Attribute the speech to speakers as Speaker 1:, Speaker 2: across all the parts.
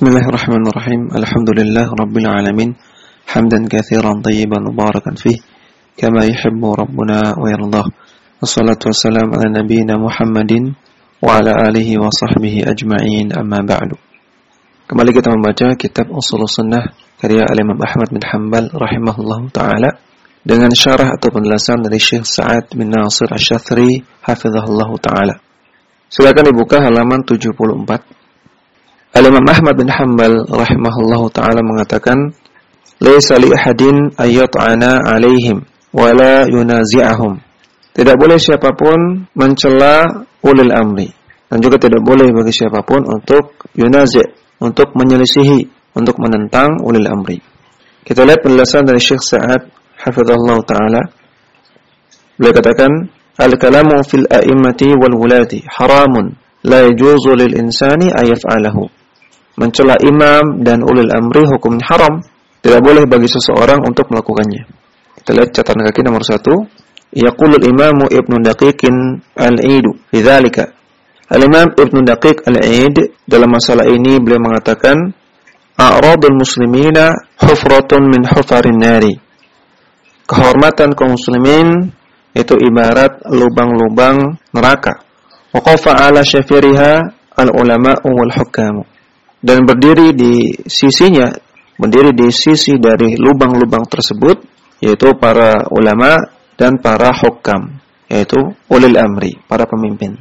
Speaker 1: بسم الله الرحمن الرحيم. الحمد لله رب العالمين. حمدا كثيرا طيبا مباركا فيه كما يحب ربنا ويرضاه. الصلاة والسلام على نبينا محمد وعلى آله وصحبه أجمعين. أما بعد كما لقيت من بجاء كتاب أصول السنة كرياء الإمام أحمد بن حنبل رحمه الله تعالى dengan syarah atau penjelasan dari Syekh Sa'ad bin Nasir Asyathri hafizahullah ta'ala. Silakan dibuka halaman 74 Al-Imam Ahmad bin Hanbal rahimahullah taala mengatakan, "Laisa li ahadin ayyat'ana 'alaihim wa la yunazi'ahum." Tidak boleh siapa pun mencela ulil amri dan juga tidak boleh bagi siapa pun untuk yunazi' untuk menyelisihi, untuk menentang ulil amri. Kita lihat penjelasan dari Syekh Sa'ad hafizallah taala. Beliau katakan, "Al-kalamu fil a'immati wal wulati haramun la yajuzu lil insani ayaf'alahu." Mencela imam dan ulil amri hukumnya haram. Tidak boleh bagi seseorang untuk melakukannya. Kita lihat catatan kaki nomor satu. Yaqulu al-imamu Ibnu Daqiqin al-Idu fi dzalika Al-Imam Ibn Daqiq Al-Aid dalam masalah ini beliau mengatakan A'radul muslimina hufratun min hufarin nari. Kehormatan kaum muslimin itu ibarat lubang-lubang neraka. Waqafa ala syafiriha al-ulama wal hukam. Dan berdiri di sisinya, berdiri di sisi dari lubang-lubang tersebut yaitu para ulama dan para hukam, yaitu ulil amri, para pemimpin.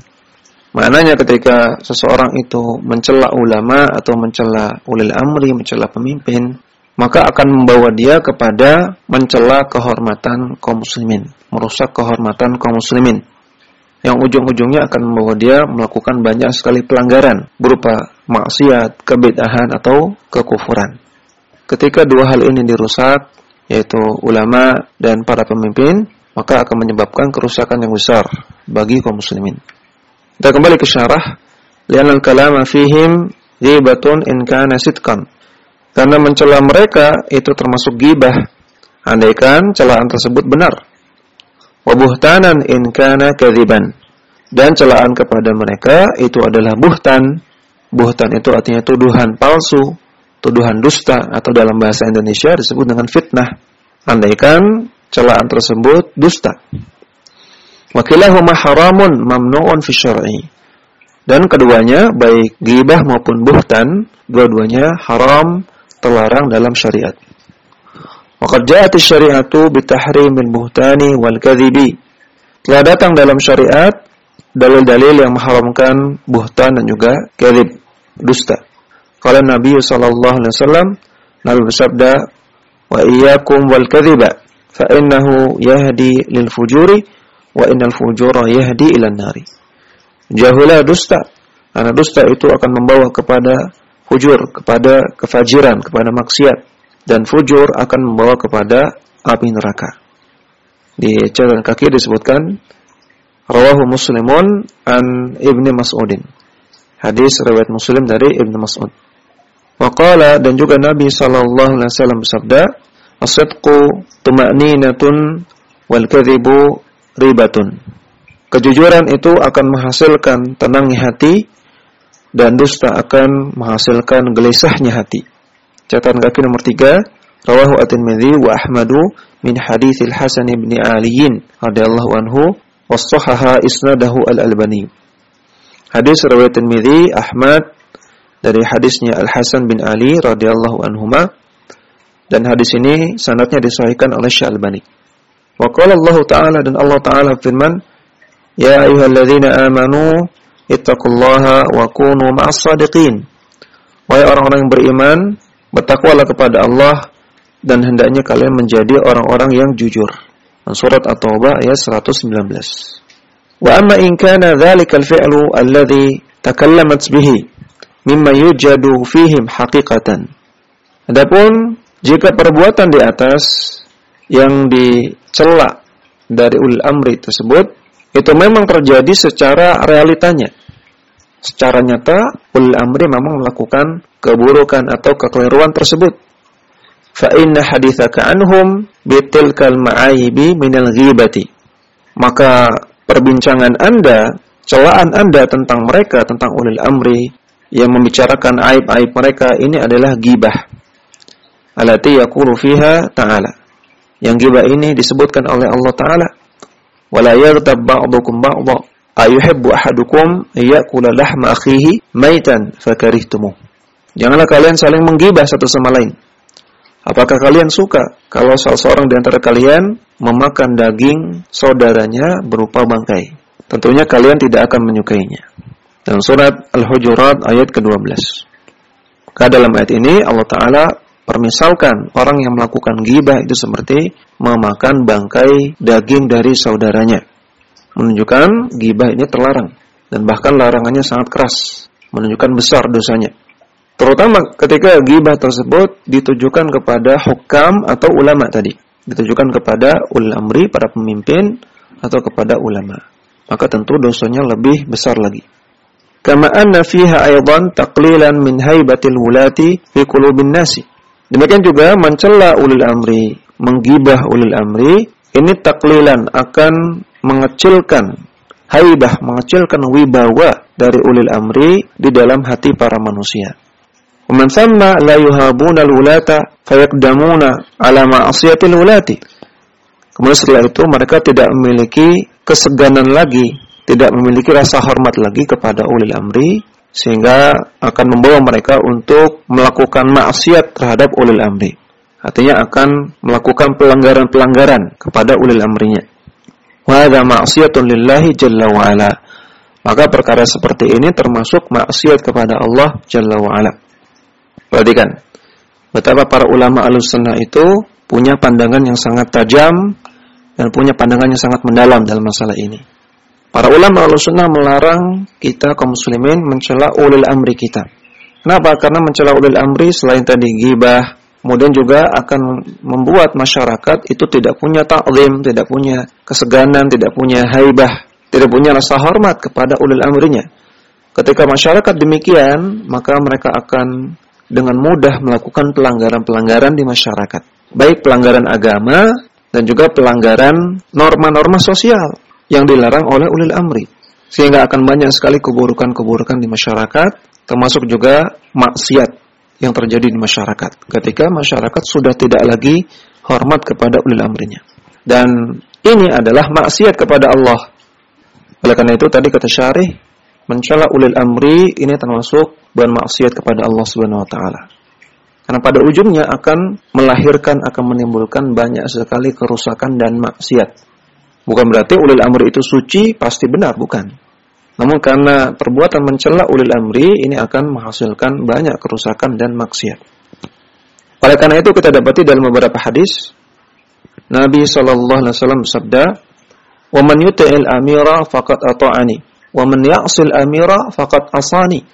Speaker 1: Maknanya ketika seseorang itu mencela ulama atau mencela ulil amri, mencela pemimpin, maka akan membawa dia kepada mencela kehormatan kaum muslimin, merusak kehormatan kaum muslimin. Yang ujung-ujungnya akan membawa dia melakukan banyak sekali pelanggaran berupa maksiat, kebid'ahan atau kekufuran. Ketika dua hal ini dirusak, yaitu ulama dan para pemimpin, maka akan menyebabkan kerusakan yang besar bagi kaum muslimin. Kita kembali ke syarah. Lianal kalama fihim ghibatun in kana sidqan. Karena mencela mereka itu termasuk gibah. Andaikan celaan tersebut benar. Wa buhtanan in kana kadziban. Dan celaan kepada mereka itu adalah buhtan. Buhtan itu artinya tuduhan palsu, tuduhan dusta atau dalam bahasa Indonesia disebut dengan fitnah. Andaikan celaan tersebut dusta. Wakilahuma haramun mamnu'un fi. Dan keduanya baik gibah maupun buhtan, dua-duanya haram terlarang dalam syariat. Waqad ja'at syariatu bitahrimil buhtani wal kadhibi. Telah datang dalam syariat dalil-dalil yang mengharamkan buhtan dan juga kadhib, dusta. Kalau Nabi sallallahu alaihi wasallam Nabi bersabda, "Wa iyyakum wal kadhiba, fa innahu yahdi lil fujuri wa innal fujura yahdi ilan nari. Jahulah dusta, karena dusta itu akan membawa kepada fujur, kepada kefajiran, kepada maksiat dan fujur akan membawa kepada api neraka. Di catatan kaki disebutkan rawahu muslimun an ibni mas'udin. Hadis riwayat Muslim dari Ibnu Mas'ud. Waqala dan juga Nabi sallallahu alaihi wasallam bersabda, "As-sidqu tuma'ninatun wal kadhibu ribatun. Kejujuran itu akan menghasilkan tenangnya hati dan dusta akan menghasilkan gelisahnya hati. Catatan kaki nomor tiga, rawahu at-Tirmidzi wa Ahmadu min haditsil Hasan bin Ali radhiyallahu anhu was-sahaha isnadahu al-Albani. Hadis riwayat Tirmidzi Ahmad dari hadisnya Al Hasan bin Ali radhiyallahu anhuma dan hadis ini sanadnya disahihkan oleh Syekh Albani. Wa qala Allah Ta'ala dan Allah Ta'ala firman, Ya ayyuhalladzina amanu ittaqullaha wa kunu ma'as sadiqin. Wahai orang-orang yang beriman, bertakwalah kepada Allah dan hendaknya kalian menjadi orang-orang yang jujur. Surat At-Taubah ayat 119. Wa amma in kana dzalika al-fi'lu alladhi takallamat bihi mimma yujadu fihim haqiqatan. Adapun jika perbuatan di atas yang dicela dari ul amri tersebut itu memang terjadi secara realitanya. Secara nyata ul amri memang melakukan keburukan atau kekeliruan tersebut. Fa inna hadithaka anhum bitilkal ma'ayibi minal ghibati. Maka perbincangan Anda, celaan Anda tentang mereka, tentang ulil amri, yang membicarakan aib-aib mereka ini adalah gibah. Alati yaqulu fiha ta'ala. Yang gibah ini disebutkan oleh Allah Ta'ala. Wala yaghtab ba'dukum ba'dha. Ayuhibbu ahadukum ya'kula lahma akhihi maitan fakarihtumuh. Janganlah kalian saling menggibah satu sama lain. Apakah kalian suka kalau salah seorang di antara kalian memakan daging saudaranya berupa bangkai? Tentunya kalian tidak akan menyukainya. Dalam surat Al-Hujurat ayat ke-12. Maka dalam ayat ini Allah Ta'ala permisalkan orang yang melakukan gibah itu seperti memakan bangkai daging dari saudaranya. Menunjukkan gibah ini terlarang. Dan bahkan larangannya sangat keras. Menunjukkan besar dosanya. Terutama ketika gibah tersebut ditujukan kepada hukam atau ulama tadi. Ditujukan kepada ulamri, para pemimpin, atau kepada ulama. Maka tentu dosanya lebih besar lagi. Kama anna fiha aydan taqlilan min haibatil wulati fi qulubin nasi. Demikian juga mencela ulil amri, menggibah ulil amri, ini taklilan akan mengecilkan haibah, mengecilkan wibawa dari ulil amri di dalam hati para manusia. Waman sama la yuhabuna al-wulata fayaqdamuna ala ma'asiyatil wulati. Kemudian setelah itu mereka tidak memiliki keseganan lagi tidak memiliki rasa hormat lagi kepada ulil amri sehingga akan membawa mereka untuk melakukan maksiat terhadap ulil amri. Artinya akan melakukan pelanggaran-pelanggaran kepada ulil amrinya. Wa hadza ma'siyatun lillahi jalla wa ala. Maka perkara seperti ini termasuk maksiat kepada Allah jalla wa ala. Perhatikan betapa para ulama Ahlussunnah itu punya pandangan yang sangat tajam dan punya pandangan yang sangat mendalam dalam masalah ini. Para ulama al-sunnah melarang kita kaum muslimin mencela ulil amri kita. Kenapa? Karena mencela ulil amri selain tadi gibah, kemudian juga akan membuat masyarakat itu tidak punya taklim, tidak punya keseganan, tidak punya haibah, tidak punya rasa hormat kepada ulil amrinya. Ketika masyarakat demikian, maka mereka akan dengan mudah melakukan pelanggaran-pelanggaran di masyarakat. Baik pelanggaran agama dan juga pelanggaran norma-norma sosial yang dilarang oleh ulil amri. Sehingga akan banyak sekali keburukan-keburukan di masyarakat, termasuk juga maksiat yang terjadi di masyarakat. Ketika masyarakat sudah tidak lagi hormat kepada ulil amrinya. Dan ini adalah maksiat kepada Allah. Oleh karena itu tadi kata syarih, mencela ulil amri ini termasuk bukan maksiat kepada Allah Subhanahu wa taala. Karena pada ujungnya akan melahirkan akan menimbulkan banyak sekali kerusakan dan maksiat. Bukan berarti ulil amri itu suci pasti benar, bukan. Namun karena perbuatan mencela ulil amri ini akan menghasilkan banyak kerusakan dan maksiat. Oleh karena itu kita dapati dalam beberapa hadis Nabi sallallahu alaihi wasallam bersabda, "Wa man yuti'il amira faqad ata'ani, wa man ya'sil amira faqad asani."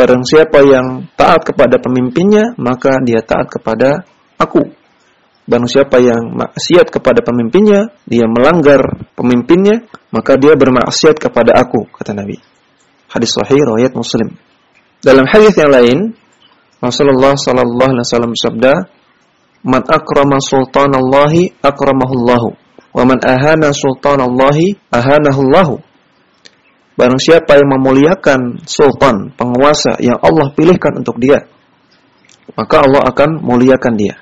Speaker 1: Barang siapa yang taat kepada pemimpinnya, maka dia taat kepada aku. Barang siapa yang maksiat kepada pemimpinnya, dia melanggar pemimpinnya, maka dia bermaksiat kepada aku, kata Nabi. Hadis sahih riwayat Muslim. Dalam hadis yang lain, Rasulullah sallallahu alaihi wasallam bersabda, "Man akrama sultanallahi akramahullahu, wa man ahana sultanallahi ahanahullahu." Barang siapa yang memuliakan sultan, penguasa yang Allah pilihkan untuk dia, maka Allah akan muliakan dia.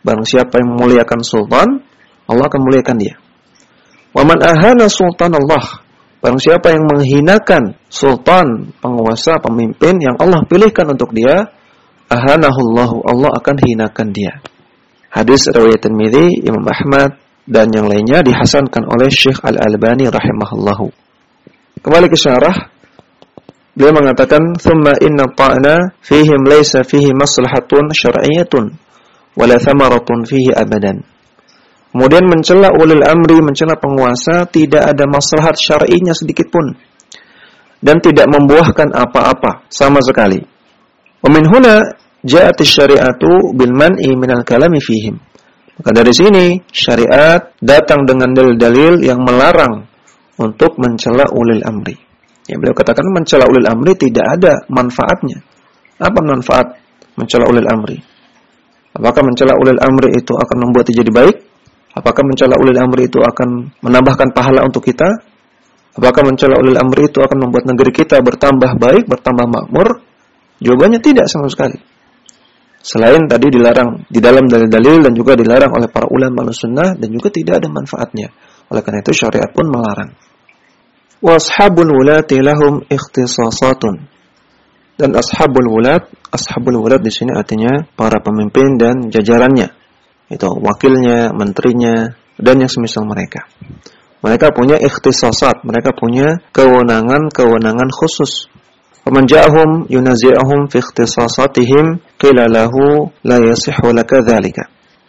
Speaker 1: Barang siapa yang memuliakan sultan, Allah akan muliakan dia. Waman ahana sultan Allah. Barang siapa yang menghinakan sultan, penguasa, pemimpin yang Allah pilihkan untuk dia, ahanahullahu, Allah akan hinakan dia. Hadis riwayat Tirmizi, Imam Ahmad dan yang lainnya dihasankan oleh Syekh Al-Albani rahimahullahu. Kembali ke syarah, beliau mengatakan, "Tsumma inna ta'na fihim laysa fihi maslahatun syar'iyyatun." wala thamaratun fihi abadan. Kemudian mencela ulil amri, mencela penguasa tidak ada maslahat syar'inya sedikit pun dan tidak membuahkan apa-apa sama sekali. Wa min huna ja'at syariatu bil man'i minal kalami fihim. Maka dari sini syariat datang dengan dalil-dalil yang melarang untuk mencela ulil amri. Ya, beliau katakan mencela ulil amri tidak ada manfaatnya. Apa manfaat mencela ulil amri? Apakah mencela ulil amri itu akan membuat jadi baik? Apakah mencela ulil amri itu akan menambahkan pahala untuk kita? Apakah mencela ulil amri itu akan membuat negeri kita bertambah baik, bertambah makmur? Jawabannya tidak sama sekali. Selain tadi dilarang di dalam dalil-dalil dan juga dilarang oleh para ulama sunnah dan juga tidak ada manfaatnya. Oleh karena itu syariat pun melarang. Washabul wulati lahum ikhtisasatun. Dan ashabul wulat, ashabul wulat di sini artinya para pemimpin dan jajarannya. Itu wakilnya, menterinya, dan yang semisal mereka. Mereka punya ikhtisasat, mereka punya kewenangan-kewenangan khusus. Faman ja'ahum yunazi'ahum fi ikhtisasatihim qila lahu la yasihhu laka.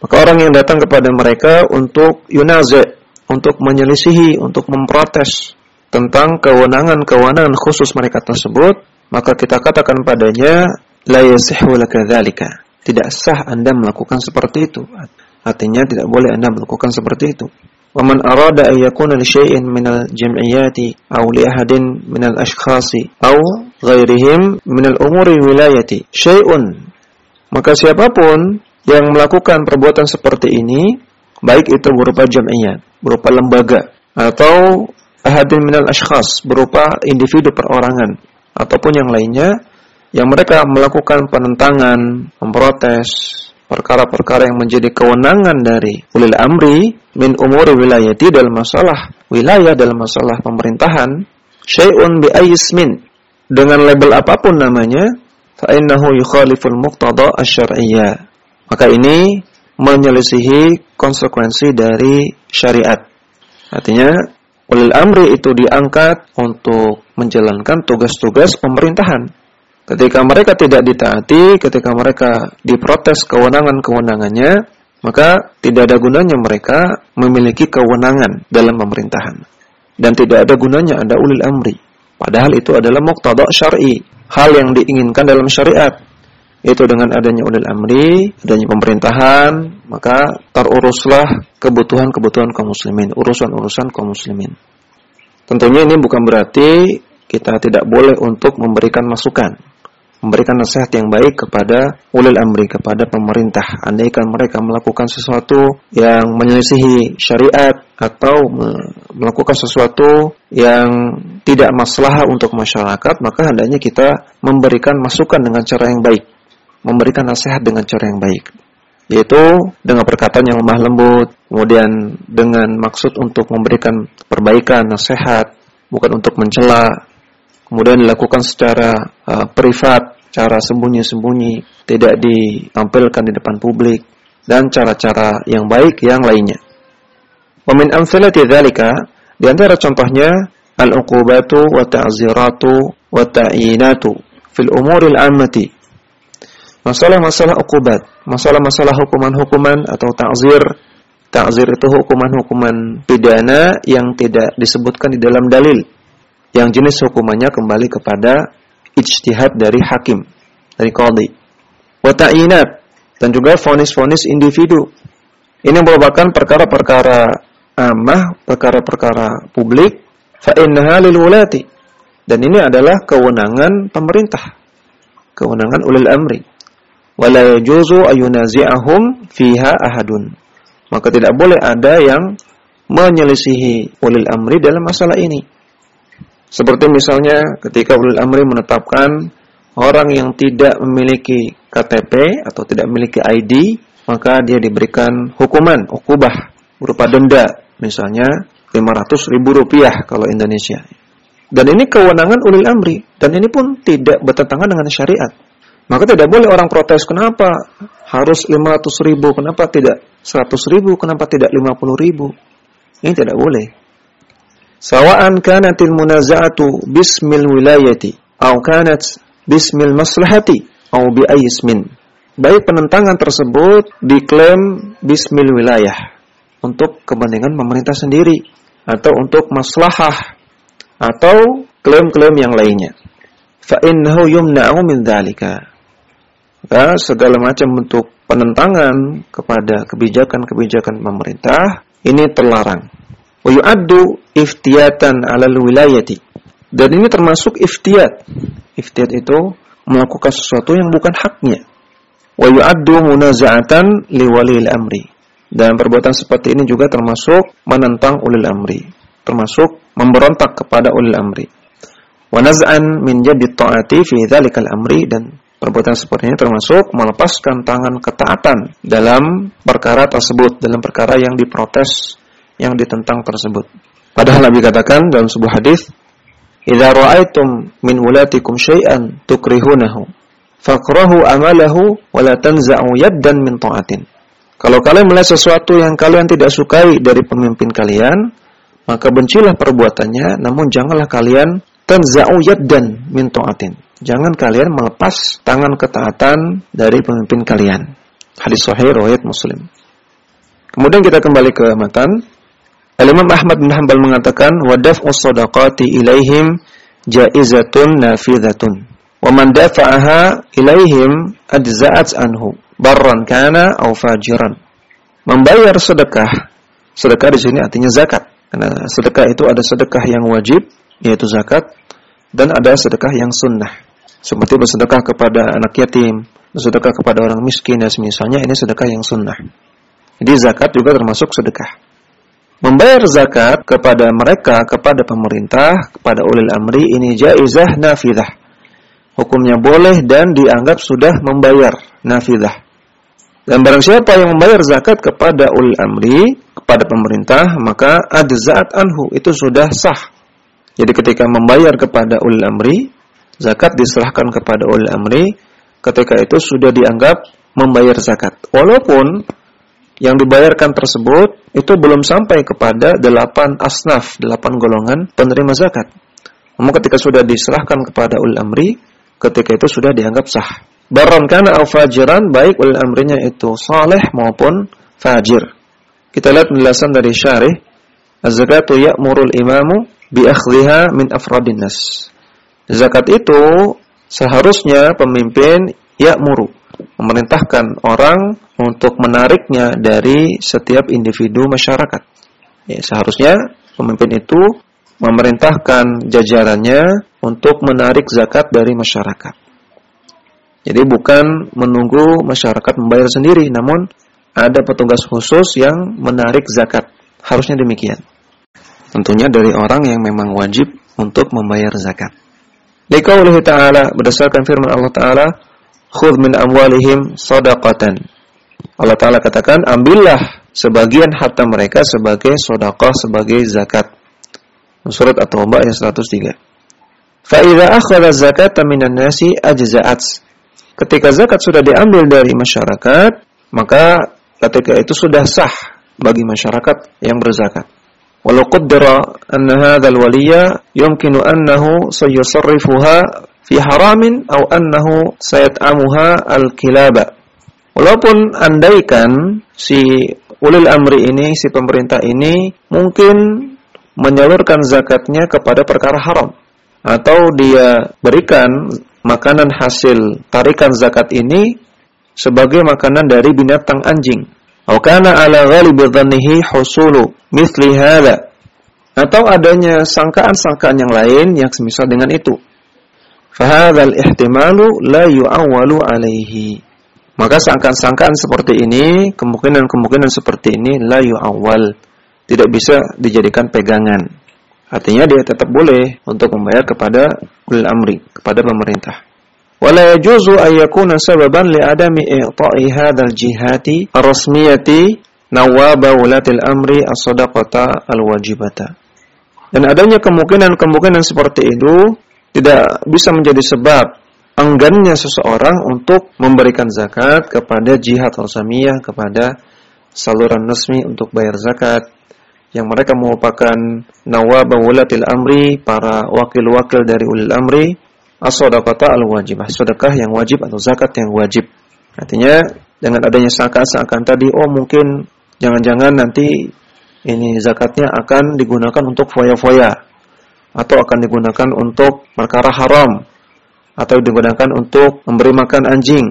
Speaker 1: Maka orang yang datang kepada mereka untuk yunazi' untuk menyelisihi, untuk memprotes tentang kewenangan-kewenangan khusus mereka tersebut, maka kita katakan padanya la yasihhu laka dzalika. Tidak sah Anda melakukan seperti itu. Artinya tidak boleh Anda melakukan seperti itu. ومن أراد أن يكون لشيء من الجمعيات أو لأحد من الأشخاص أو غيرهم من الأمور الولاية شيء maka siapapun yang melakukan perbuatan seperti ini baik itu berupa jam'iyat berupa lembaga atau ahadin minal ashkhas berupa individu perorangan ataupun yang lainnya yang mereka melakukan penentangan, memprotes, perkara-perkara yang menjadi kewenangan dari ulil amri min umuri wilayati dalam masalah wilayah dalam masalah pemerintahan syai'un bi ayismin dengan label apa pun namanya fa innahu yukhaliful muqtada asy-syar'iyyah maka ini menyelisihi konsekuensi dari syariat artinya ulil amri itu diangkat untuk menjalankan tugas-tugas pemerintahan Ketika mereka tidak ditaati, ketika mereka diprotes kewenangan-kewenangannya, maka tidak ada gunanya mereka memiliki kewenangan dalam pemerintahan. Dan tidak ada gunanya ada ulil amri. Padahal itu adalah muqtada syar'i, hal yang diinginkan dalam syariat. Itu dengan adanya ulil amri, adanya pemerintahan, maka teruruslah kebutuhan-kebutuhan kaum muslimin, urusan-urusan kaum muslimin. Tentunya ini bukan berarti kita tidak boleh untuk memberikan masukan memberikan nasihat yang baik kepada ulil amri, kepada pemerintah. Andaikan mereka melakukan sesuatu yang menyelisihi syariat atau melakukan sesuatu yang tidak masalah untuk masyarakat, maka hendaknya kita memberikan masukan dengan cara yang baik, memberikan nasihat dengan cara yang baik. Yaitu dengan perkataan yang lemah lembut, kemudian dengan maksud untuk memberikan perbaikan, nasihat, bukan untuk mencela, kemudian dilakukan secara uh, privat, cara sembunyi-sembunyi, tidak ditampilkan di depan publik, dan cara-cara yang baik yang lainnya. Wa min amsalati dzalika, di antara contohnya al-uqubatu wa ta'ziratu wa ta'yinatu fil umuril ammati. Masalah-masalah uqubat, masalah-masalah hukuman-hukuman atau ta'zir. Ta'zir itu hukuman-hukuman pidana yang tidak disebutkan di dalam dalil yang jenis hukumannya kembali kepada ijtihad dari hakim, dari qadhi. Wa dan juga fonis-fonis individu. Ini merupakan perkara-perkara amah, perkara-perkara publik fa innaha lil. Dan ini adalah kewenangan pemerintah. Kewenangan ulil amri. Wala yajuzu ayunazi'ahum fiha ahadun. Maka tidak boleh ada yang menyelisihi ulil amri dalam masalah ini. Seperti misalnya ketika ulil amri menetapkan orang yang tidak memiliki KTP atau tidak memiliki ID, maka dia diberikan hukuman, ukubah berupa denda, misalnya 500 ribu rupiah kalau Indonesia. Dan ini kewenangan ulil amri, dan ini pun tidak bertentangan dengan syariat. Maka tidak boleh orang protes, kenapa harus 500 ribu, kenapa tidak 100 ribu, kenapa tidak 50 ribu. Ini tidak boleh. Sawa'an kanatil munaza'atu bismil wilayati atau kanat bismil maslahati atau bi. Baik penentangan tersebut diklaim bismil wilayah untuk kepentingan pemerintah sendiri atau untuk maslahah atau klaim-klaim yang lainnya. Fa innahu yumna'u min dzalika. Maka segala macam bentuk penentangan kepada kebijakan-kebijakan pemerintah ini terlarang wa iftiyatan 'alal wilayati. Dan ini termasuk iftiyat. Iftiyat itu melakukan sesuatu yang bukan haknya. Wa munaza'atan liwalil amri. Dan perbuatan seperti ini juga termasuk menentang ulil amri. termasuk memberontak kepada ulil amri. Wa naz'an min ta'ati fi dzalikal amri dan perbuatan seperti ini termasuk melepaskan tangan ketaatan dalam perkara tersebut, dalam perkara yang diprotes, yang ditentang tersebut. Padahal Nabi katakan dalam sebuah hadis, "Idza ra'aitum min wulatikum syai'an tukrihunahu, fakrahu amalahu wa la tanza'u yaddan min ta'atin." Kalau kalian melihat sesuatu yang kalian tidak sukai dari pemimpin kalian, maka bencilah perbuatannya, namun janganlah kalian tanza'u yaddan min ta'atin. Jangan kalian melepas tangan ketaatan dari pemimpin kalian. Hadis sahih riwayat Muslim. Kemudian kita kembali ke matan. Al-Imam Ahmad bin Hanbal mengatakan wadaf sadaqati ilaihim jaizatun nafidhatun. Wa man dafa'aha ilaihim adza'at anhu barran kana au fajiran. Membayar sedekah. Sedekah di sini artinya zakat. Karena sedekah itu ada sedekah yang wajib yaitu zakat dan ada sedekah yang sunnah. Seperti bersedekah kepada anak yatim, bersedekah kepada orang miskin dan semisalnya ini sedekah yang sunnah. Jadi zakat juga termasuk sedekah. Membayar zakat kepada mereka, kepada pemerintah, kepada ulil amri ini jaizah nafidah. Hukumnya boleh dan dianggap sudah membayar nafidah. Dan barang siapa yang membayar zakat kepada ul amri, kepada pemerintah, maka adzat anhu itu sudah sah. Jadi ketika membayar kepada ul amri, zakat diserahkan kepada ul amri, ketika itu sudah dianggap membayar zakat. Walaupun yang dibayarkan tersebut itu belum sampai kepada delapan asnaf, delapan golongan penerima zakat. Namun ketika sudah diserahkan kepada ul amri, ketika itu sudah dianggap sah. Baron kana au fajiran baik ulil amrinya itu saleh maupun fajir. Kita lihat penjelasan dari syarih Az-zakatu ya'murul imamu bi akhdhiha min afradin nas. Zakat itu seharusnya pemimpin ya'muru memerintahkan orang untuk menariknya dari setiap individu masyarakat. Ya, seharusnya pemimpin itu memerintahkan jajarannya untuk menarik zakat dari masyarakat. Jadi bukan menunggu masyarakat membayar sendiri, namun ada petugas khusus yang menarik zakat. Harusnya demikian. Tentunya dari orang yang memang wajib untuk membayar zakat. Liqaulihi ta'ala berdasarkan firman Allah ta'ala, "Khudh min amwalihim shadaqatan." Allah ta'ala katakan, "Ambillah sebagian harta mereka sebagai sedekah, sebagai zakat." Surat At-Taubah ayat 103. Fa idza akhadha zakata minan nasi ajza'at ketika zakat sudah diambil dari masyarakat, maka ketika itu sudah sah bagi masyarakat yang berzakat. Walau qaddara anna hadzal waliya yumkinu annahu sayusarrifuha fi haramin atau annahu sayat'amuha al-kilaba. Walaupun andaikan si ulil amri ini, si pemerintah ini mungkin menyalurkan zakatnya kepada perkara haram atau dia berikan makanan hasil tarikan zakat ini sebagai makanan dari binatang anjing. Kana ala ghalibi dhannihi husulu mithli hadha. Atau adanya sangkaan-sangkaan yang lain yang semisal dengan itu. Fahadzal ihtimalu la yu'awwalu alaihi. Maka sangkaan-sangkaan seperti ini, kemungkinan-kemungkinan seperti ini la yu'awwal. Tidak bisa dijadikan pegangan. Artinya dia tetap boleh untuk membayar kepada ulil amri, kepada pemerintah. Yajuzu an yakuna sababan li adami i'ta'i hadzal jihati ar-rasmiyati nawaba ulatil amri as-sadaqata al-wajibata. Dan adanya kemungkinan-kemungkinan seperti itu tidak bisa menjadi sebab enggannya seseorang untuk memberikan zakat kepada jihad al-samiyah, kepada saluran resmi untuk bayar zakat, yang mereka merupakan nawab wulatil amri, para wakil-wakil dari ulil amri, as-sadaqata al-wajibah, sedekah yang wajib atau zakat yang wajib. Artinya dengan adanya seakan-akan tadi, oh mungkin jangan-jangan nanti ini zakatnya akan digunakan untuk foya-foya atau akan digunakan untuk perkara haram atau digunakan untuk memberi makan anjing.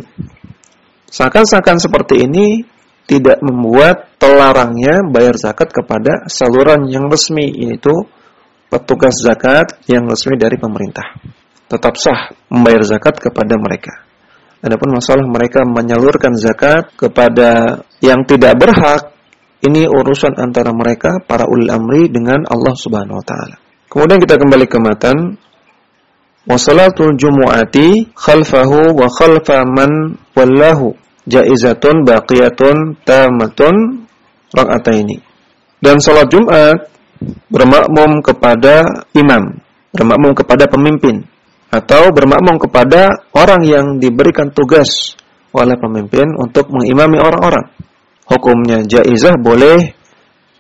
Speaker 1: Seakan-akan seperti ini tidak membuat terlarangnya bayar zakat kepada saluran yang resmi yaitu petugas zakat yang resmi dari pemerintah. Tetap sah membayar zakat kepada mereka. Adapun masalah mereka menyalurkan zakat kepada yang tidak berhak ini urusan antara mereka para ulil amri dengan Allah Subhanahu wa taala. Kemudian kita kembali ke matan Wasalatul jumu'ati khalfahu wa khalfa man wallahu jaizatun baqiyatun tamatun rak'ataini. Dan salat Jumat bermakmum kepada imam, bermakmum kepada pemimpin atau bermakmum kepada orang yang diberikan tugas oleh pemimpin untuk mengimami orang-orang. Hukumnya jaizah boleh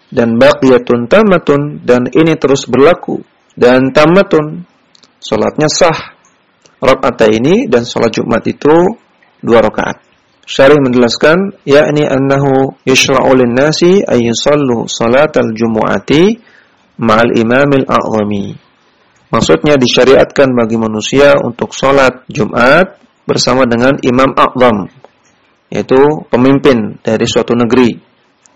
Speaker 1: dan baqiyatun tamatun dan ini terus berlaku dan tamatun Salatnya sah. Rakaat ini dan salat Jumat itu dua rakaat. Syarih menjelaskan yakni annahu yushra'u lin-nasi ay yusallu salatal jumu'ati ma'al imamil a'zami. Maksudnya disyariatkan bagi manusia untuk salat Jumat bersama dengan imam a'zam yaitu pemimpin dari suatu negeri.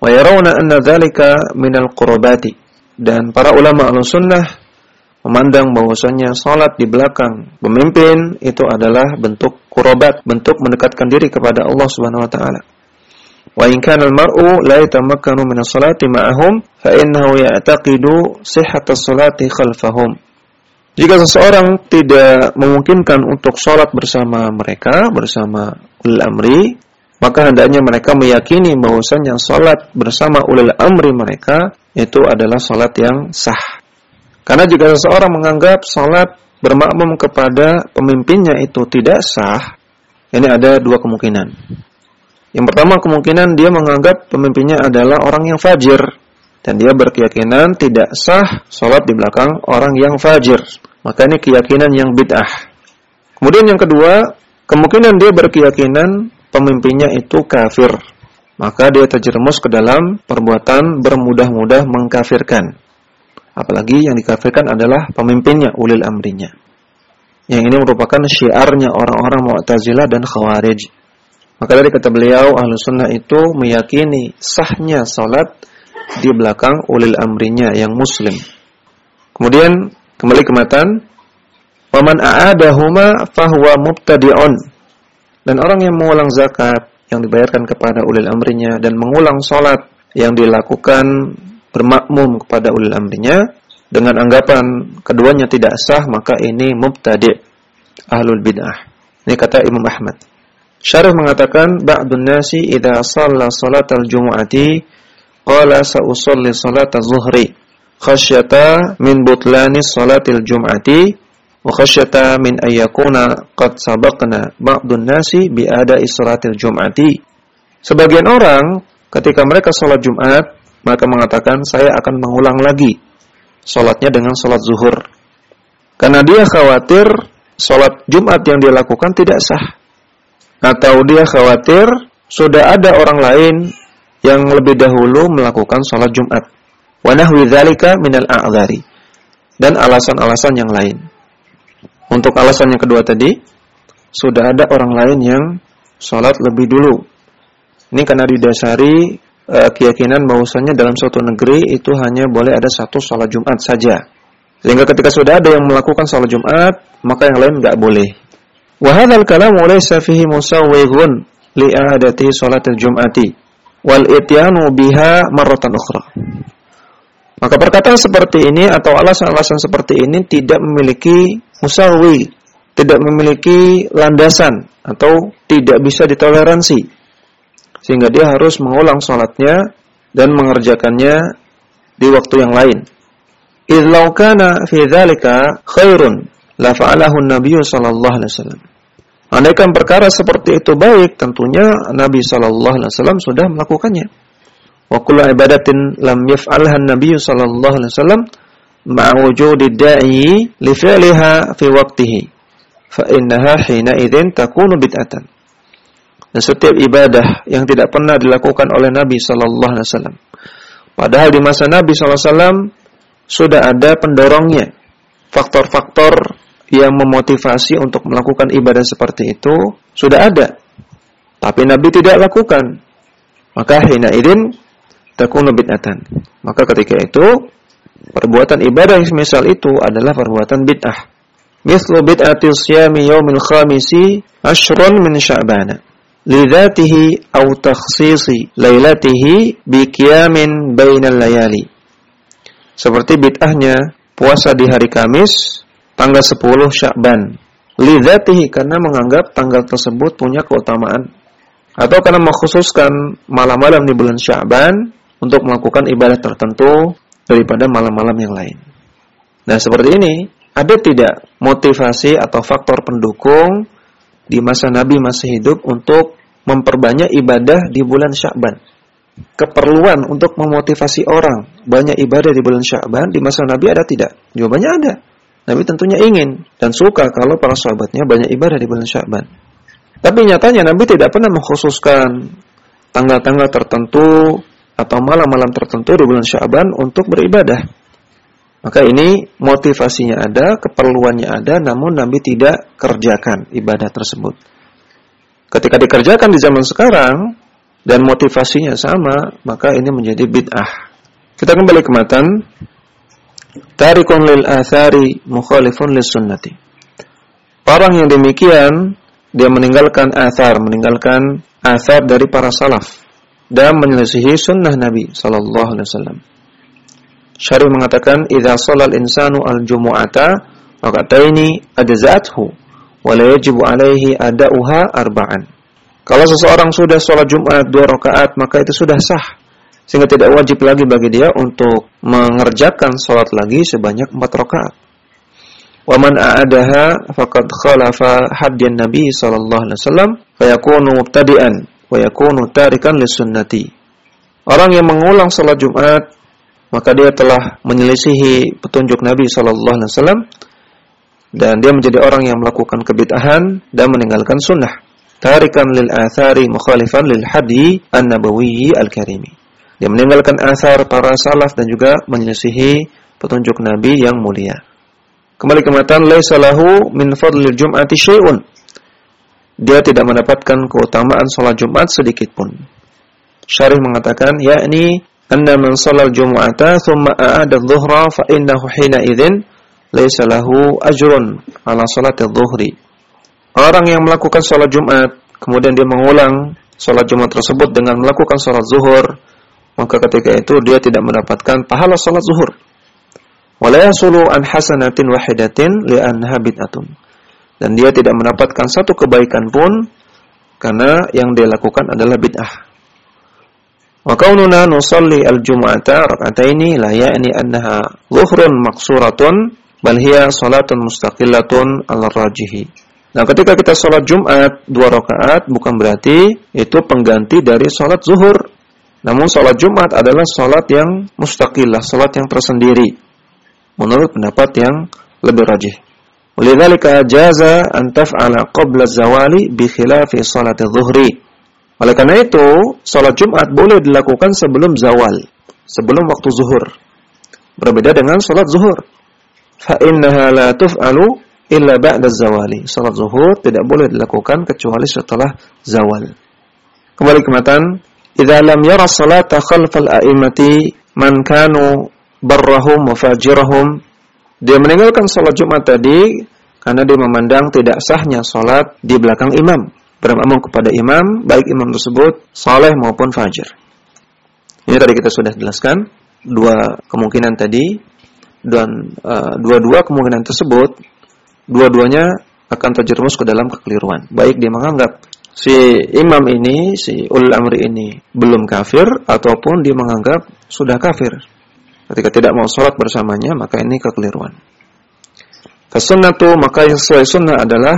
Speaker 1: Wa yarawna anna dzalika minal qurbati. Dan para ulama al-sunnah memandang bahwasanya salat di belakang pemimpin itu adalah bentuk kurobat, bentuk mendekatkan diri kepada Allah Subhanahu wa taala. Wa in kana al-mar'u la yatamakkanu min as-salati ma'ahum fa innahu ya'taqidu sihhatas salati khalfahum. Jika seseorang tidak memungkinkan untuk sholat bersama mereka, bersama ulil amri, maka hendaknya mereka meyakini bahwasanya sholat bersama ulil amri mereka itu adalah sholat yang sah. Karena jika seseorang menganggap salat bermakmum kepada pemimpinnya itu tidak sah, ini ada dua kemungkinan. Yang pertama kemungkinan dia menganggap pemimpinnya adalah orang yang fajir dan dia berkeyakinan tidak sah salat di belakang orang yang fajir. Maka ini keyakinan yang bid'ah. Kemudian yang kedua, kemungkinan dia berkeyakinan pemimpinnya itu kafir. Maka dia terjerumus ke dalam perbuatan bermudah-mudah mengkafirkan. Apalagi yang dikafirkan adalah pemimpinnya, ulil amrinya. Yang ini merupakan syiarnya orang-orang Mu'tazilah dan Khawarij. Maka dari kata beliau, Ahlu Sunnah itu meyakini sahnya salat di belakang ulil amrinya yang muslim. Kemudian kembali ke matan, "Waman a'adahuma fahuwa mubtadi'un." Dan orang yang mengulang zakat yang dibayarkan kepada ulil amrinya dan mengulang salat yang dilakukan bermakmum kepada ulil amrinya dengan anggapan keduanya tidak sah maka ini mubtadi' ahlul bid'ah. Ini kata Imam Ahmad. Syarih mengatakan ba'dun nasi idza shalla salatal jumu'ati qala sa'usalli salata zuhri khasyata min butlani salatil jum'ati wa khasyata min ayyakuna qad sabaqna ba'dun nasi bi ada salatil jum'ati. Sebagian orang ketika mereka salat Jumat maka mengatakan saya akan mengulang lagi sholatnya dengan sholat zuhur. Karena dia khawatir sholat Jumat yang dia lakukan tidak sah. Atau dia khawatir sudah ada orang lain yang lebih dahulu melakukan sholat Jumat. Wanahwi dzalika minal a'dzari. Dan alasan-alasan yang lain. Untuk alasan yang kedua tadi, sudah ada orang lain yang sholat lebih dulu. Ini karena didasari uh, keyakinan bahwasanya dalam suatu negeri itu hanya boleh ada satu sholat Jumat saja. Sehingga ketika sudah ada yang melakukan sholat Jumat, maka yang lain nggak boleh. Wahadal kalam laysa fihi musawwighun li'adati sholatil Jum'ati wal ityanu biha marratan ukhra. Maka perkataan seperti ini atau alasan-alasan seperti ini tidak memiliki musawwi, tidak memiliki landasan atau tidak bisa ditoleransi sehingga dia harus mengulang sholatnya dan mengerjakannya di waktu yang lain. Idlau kana fi dzalika khairun la fa'alahu an-nabiy sallallahu alaihi wasallam. Andaikan perkara seperti itu baik, tentunya Nabi sallallahu alaihi wasallam sudah melakukannya. Wa kullu ibadatin lam yaf'alha an-nabiy sallallahu alaihi wasallam ma'a wujudi da'i li fi'liha fi waqtihi fa innaha hina idzin takunu bid'atan dan setiap ibadah yang tidak pernah dilakukan oleh Nabi Sallallahu Alaihi Wasallam. Padahal di masa Nabi Sallallahu Alaihi Wasallam sudah ada pendorongnya, faktor-faktor yang memotivasi untuk melakukan ibadah seperti itu sudah ada, tapi Nabi tidak lakukan. Maka hina idin takunu bid'atan. Maka ketika itu perbuatan ibadah yang semisal itu adalah perbuatan bid'ah. Mislu bid'ati siyami yaumil khamisi ashrun min sya'bana lidzatihi aw takhsisi lailatihi bi qiyamin bainal layali. Seperti bid'ahnya puasa di hari Kamis tanggal 10 Sya'ban. Lidzatihi karena menganggap tanggal tersebut punya keutamaan atau karena mengkhususkan malam-malam di bulan Sya'ban untuk melakukan ibadah tertentu daripada malam-malam yang lain. Nah, seperti ini, ada tidak motivasi atau faktor pendukung di masa Nabi masih hidup untuk memperbanyak ibadah di bulan Sya'ban? Keperluan untuk memotivasi orang banyak ibadah di bulan Sya'ban di masa Nabi ada tidak? Jawabannya ada. Nabi tentunya ingin dan suka kalau para sahabatnya banyak ibadah di bulan Sya'ban. Tapi nyatanya Nabi tidak pernah mengkhususkan tanggal-tanggal tertentu atau malam-malam tertentu di bulan Sya'ban untuk beribadah. Maka ini motivasinya ada, keperluannya ada, namun Nabi tidak kerjakan ibadah tersebut. Ketika dikerjakan di zaman sekarang dan motivasinya sama, maka ini menjadi bid'ah. Kita kembali ke matan. Tarikun lil athari mukhalifun lis sunnati. Orang yang demikian dia meninggalkan athar, meninggalkan athar dari para salaf dan menyelisihi sunnah Nabi sallallahu alaihi wasallam. Syarih mengatakan idza shalal insanu al-jumu'ata raka'ataini ajza'athu wa la yajibu alaihi ada'uha arba'an. Kalau seseorang sudah sholat Jumat dua rakaat maka itu sudah sah sehingga tidak wajib lagi bagi dia untuk mengerjakan sholat lagi sebanyak empat rakaat. Wa man a'adaha faqad khalafa hadyan Nabi sallallahu alaihi wasallam fa yakunu mubtadi'an wa yakunu tarikan lisunnati. Orang yang mengulang salat Jumat maka dia telah menyelisihi petunjuk Nabi sallallahu alaihi wasallam dan dia menjadi orang yang melakukan kebid'ahan dan meninggalkan sunnah. Tarikan lil athari mukhalifan lil hadi an-nabawiyyi al-karimi. Dia meninggalkan asar para salaf dan juga menyelisihi petunjuk Nabi yang mulia. Kembali ke matan laisa lahu min fadlil jum'ati syai'un dia tidak mendapatkan keutamaan sholat Jumat sedikit pun. Syarih mengatakan, yakni anna man shalal jumu'ata thumma a'ada adh-dhuhra fa innahu hina idzin laisa lahu ajrun ala salati adh-dhuhri. Orang yang melakukan sholat Jumat kemudian dia mengulang sholat Jumat tersebut dengan melakukan sholat zuhur, maka ketika itu dia tidak mendapatkan pahala sholat zuhur. Wala yasulu an hasanatin wahidatin li'annaha bid'atun dan dia tidak mendapatkan satu kebaikan pun karena yang dia lakukan adalah bid'ah. Wa kaununa nusalli al-jum'ata rak'ataini la ya'ni annaha dhuhrun maqsuratun bal hiya salatun mustaqillatun ala rajihi. Nah, ketika kita sholat Jumat dua rakaat bukan berarti itu pengganti dari sholat zuhur. Namun sholat Jumat adalah sholat yang mustaqillah, sholat yang tersendiri. Menurut pendapat yang lebih rajih. Walidzalika jaza an taf'ala qabla zawali bi khilafi salati dhuhri. Oleh karena itu, salat Jumat boleh dilakukan sebelum zawal, sebelum waktu zuhur. Berbeda dengan salat zuhur. Fa innaha la tuf'alu illa ba'da zawali. Salat zuhur tidak boleh dilakukan kecuali setelah zawal. Kembali ke matan, "Idza lam yara salata khalfal a'immati man kanu barrahum wa fajirahum dia meninggalkan sholat Jumat tadi karena dia memandang tidak sahnya sholat di belakang imam. Bermakmum kepada imam, baik imam tersebut saleh maupun fajir. Ini tadi kita sudah jelaskan dua kemungkinan tadi dan uh, dua-dua kemungkinan tersebut dua-duanya akan terjerumus ke dalam kekeliruan. Baik dia menganggap si imam ini, si ulil amri ini belum kafir ataupun dia menganggap sudah kafir ketika tidak mau sholat bersamanya maka ini kekeliruan. Fasunnatu maka yang sesuai sunnah adalah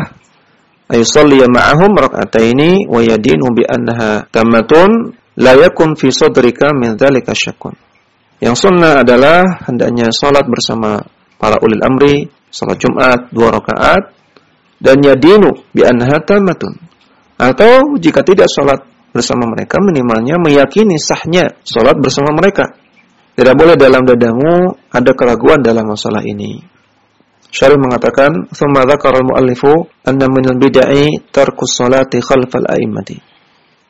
Speaker 1: ayusalli ma'ahum rak'ataini wa yadinu bi annaha tammatun la yakun fi sadrika min dzalika syakkun. Yang sunnah adalah hendaknya sholat bersama para ulil amri, sholat Jumat dua rakaat dan yadinu bi annaha tammatun. Atau jika tidak sholat bersama mereka minimalnya meyakini sahnya sholat bersama mereka. Tidak boleh dalam dadamu ada keraguan dalam masalah ini. Syarih mengatakan, "Tsumma dzakara al-mu'allifu anna min al-bid'i tarkus salati khalfal a'immati."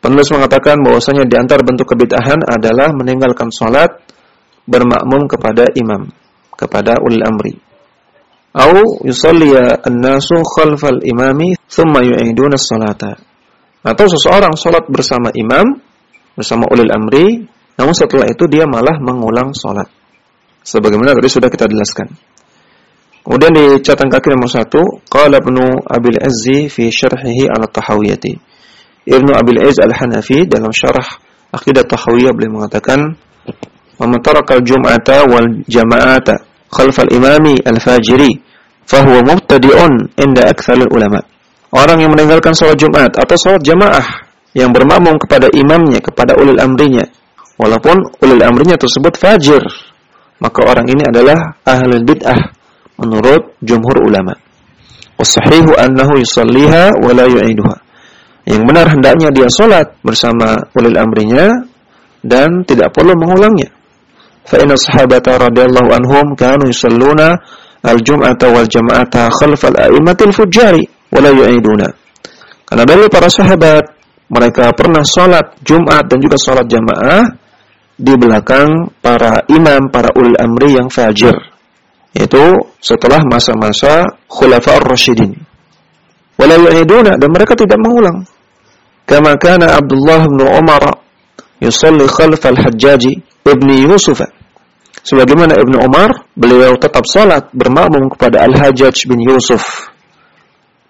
Speaker 1: Penulis mengatakan bahwasanya di antara bentuk kebid'ahan adalah meninggalkan salat bermakmum kepada imam, kepada ulil amri. Au yusalli an-nasu khalfal imami thumma yu'iduna. Atau seseorang sholat bersama imam, bersama ulil amri, namun setelah itu dia malah mengulang sholat. Sebagaimana tadi sudah kita jelaskan. Kemudian di catatan kaki nomor satu, qala Ibnu Abil Azzi fi syarhihi ala tahawiyati. Ibnu Abil Azz al-Hanafi dalam syarah Aqidah Tahawiyah beliau mengatakan, "Man taraka al-jum'ata wal jama'ata khalfa al-imami al-fajiri, fahuwa mubtadi'un inda aktsaril ulama." Orang yang meninggalkan sholat Jumat atau sholat jamaah yang bermakmum kepada imamnya, kepada ulil amrinya, walaupun ulil amrinya tersebut fajir, maka orang ini adalah ahlul bid'ah menurut jumhur ulama. Wasahihu annahu yusalliha wa la yu'iduha. Yang benar hendaknya dia salat bersama ulil amrinya dan tidak perlu mengulangnya. Fa inna sahabata radhiyallahu anhum kanu yusalluna al-jum'ata wal jama'ata khalfa al-a'immatil fujjari wa la yu'iduna. Karena dari para sahabat mereka pernah sholat Jumat dan juga sholat jamaah di belakang para imam, para ulil amri yang fajir. Yaitu setelah masa-masa khulafa'ur rasyidin. Wala yu'iduna dan mereka tidak mengulang. Kama kana Abdullah bin Umar yusalli khalf al-Hajjaj ibn Yusuf. Sebagaimana Ibnu Umar, beliau tetap salat bermakmum kepada Al-Hajjaj bin Yusuf.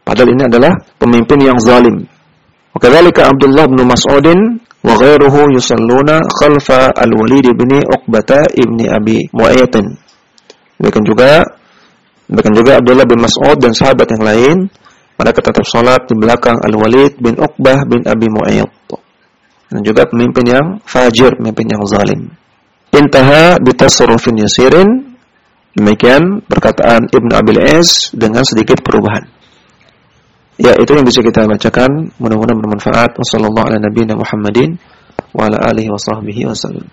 Speaker 1: Padahal ini adalah pemimpin yang zalim. Wakadzalika Abdullah bin Mas'udin wa ghairuhu yusalluna khalfa al-Walid bin Uqbah ibni Abi Mu'aytin. Demikian juga demikian juga Abdullah bin Mas'ud dan sahabat yang lain mereka tetap salat di belakang Al-Walid bin Uqbah bin Abi Mu'ayyid. Dan juga pemimpin yang fajir, pemimpin yang zalim. Intaha bitasarrufin yasirin. Demikian perkataan Ibn Abil Es dengan sedikit perubahan. Ya, itu yang bisa kita bacakan. Mudah-mudahan bermanfaat. Wassalamualaikum warahmatullahi wabarakatuh. Wa ala alihi wa sahbihi wasallam.